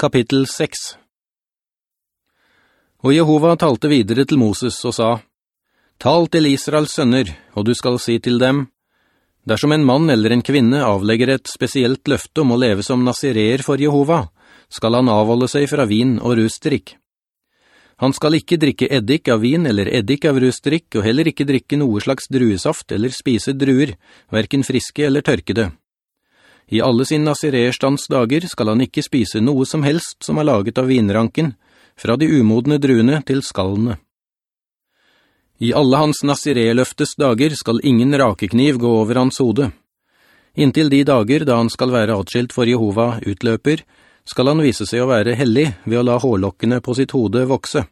Kapittel 6 Og Jehova talte videre til Moses og sa, «Tal til Israels sønner, og du skal si til dem, Dersom en mann eller en kvinne avlegger et spesielt løfte om å leve som nasirer for Jehova, skal han avholde seg fra vin og rusdrikk. Han skal ikke drikke eddik av vin eller eddik av rusdrikk, og heller ikke drikke noe slags druesaft eller spise druer, hverken friske eller tørkede. I alle sin nasirerstands dager skal han ikke spise noe som helst som er laget av vinranken, fra de umodne druene til skallene. I alle hans nasireløftes dager skal ingen rakekniv gå over hans hode. Inntil de dager da han skal være atskilt for Jehova utløper, skal han vise seg å være hellig ved å la hårlokkene på sitt hode vokse.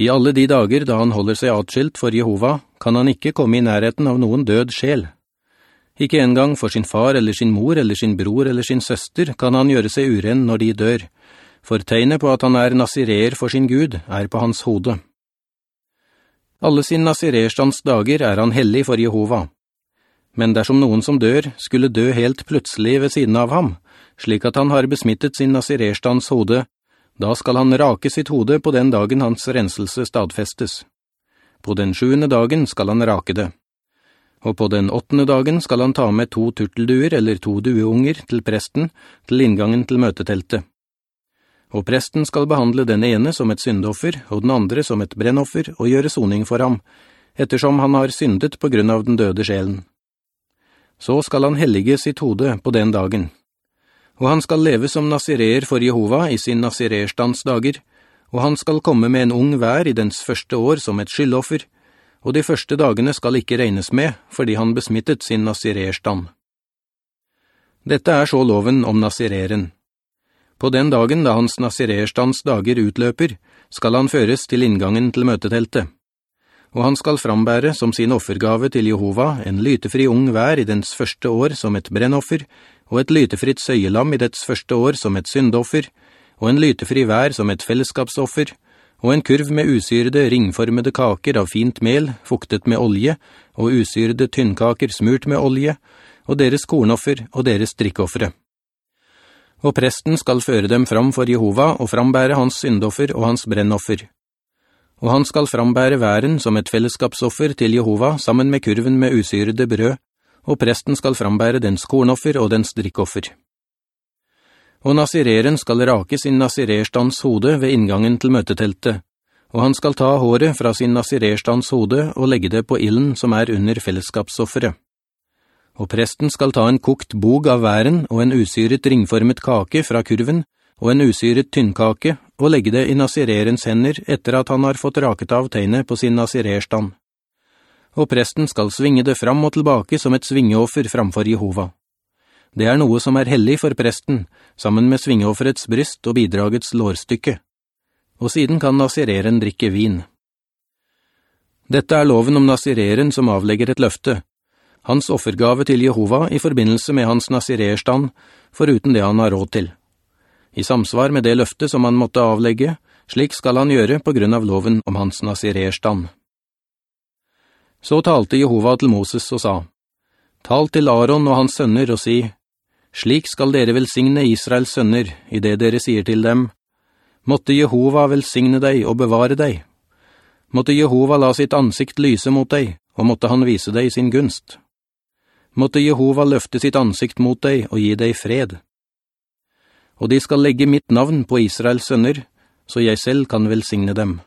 I alle de dager da han holder seg atskilt for Jehova, kan han ikke komme i nærheten av noen død sjel. Ikke engang for sin far eller sin mor eller sin bror eller sin søster kan han gjøre seg uren når de dør, for tegnet på at han er nasirer for sin Gud er på hans hode. Alle sin nasirerstands dager er han hellig for Jehova. Men dersom noen som dør skulle dø helt plutselig ved siden av ham, slik at han har besmittet sin nasirerstands hode, da skal han rake sitt hode på den dagen hans renselse stadfestes. På den sjuende dagen skal han rake det og på den åttende dagen skal han ta med to turtelduer eller to dueunger til presten til inngangen til møteteltet. Og presten skal behandle den ene som et syndoffer og den andre som et brennoffer og gjøre soning for ham, ettersom han har syndet på grunn av den døde sjelen. Så skal han hellige sitt hode på den dagen. Og han skal leve som nasireer for Jehova i sin nasirerstands dager, og han skal komme med en ung vær i dens første år som et skyldoffer, og de første dagene skal ikke regnes med, fordi han besmittet sin nazirerstand. Dette er så loven om nasireren. På den dagen da hans nazirerstands dager utløper, skal han føres til inngangen til møteteltet. Og han skal frambære som sin offergave til Jehova en lytefri ung vær i dens første år som et brennoffer, og et lytefritt søyelam i dets første år som et syndoffer, og en lytefri vær som et fellesskapsoffer, og en kurv med usyrede, ringformede kaker av fint mel, fuktet med olje, og usyrede tynnkaker smurt med olje, og deres kornoffer og deres drikkoffere. Og presten skal føre dem fram for Jehova og frambære hans syndoffer og hans brennoffer. Og han skal frambære væren som et fellesskapsoffer til Jehova sammen med kurven med usyrede brød, og presten skal frambære dens kornoffer og dens drikkoffer og nasireren skal rake sin nasirerstands hode ved inngangen til møteteltet, og han skal ta håret fra sin nasirerstands hode og legge det på illen som er under fellesskapsoffere. Og presten skal ta en kokt bog av væren og en usyret ringformet kake fra kurven, og en usyret tynnkake, og legge det i nasirerens hender etter at han har fått raket av tegnet på sin nasirerstand. Og presten skal svinge det fram og tilbake som et svingeoffer framfor Jehova. Det er noe som er hellig for presten, sammen med svingeofferets bryst og bidragets lårstykke. Og siden kan nasireren drikke vin. Dette er loven om nasireren som avlegger et løfte. Hans offergave til Jehova i forbindelse med hans nasirerstand, foruten det han har råd til. I samsvar med det løftet som han måtte avlegge, slik skal han gjøre på grunn av loven om hans nasirerstand. Så talte Jehova til Moses og sa, «Tal til Aaron og hans sønner og si, slik skal dere velsigne Israels sønner, i det dere sier til dem, Måtte Jehova velsigne deg og bevare deg. Måtte Jehova la sitt ansikt lyse mot deg, og måtte han vise deg sin gunst. Måtte Jehova løfte sitt ansikt mot deg og gi deg fred. Og de skal legge mitt navn på Israels sønner, så jeg selv kan velsigne dem.»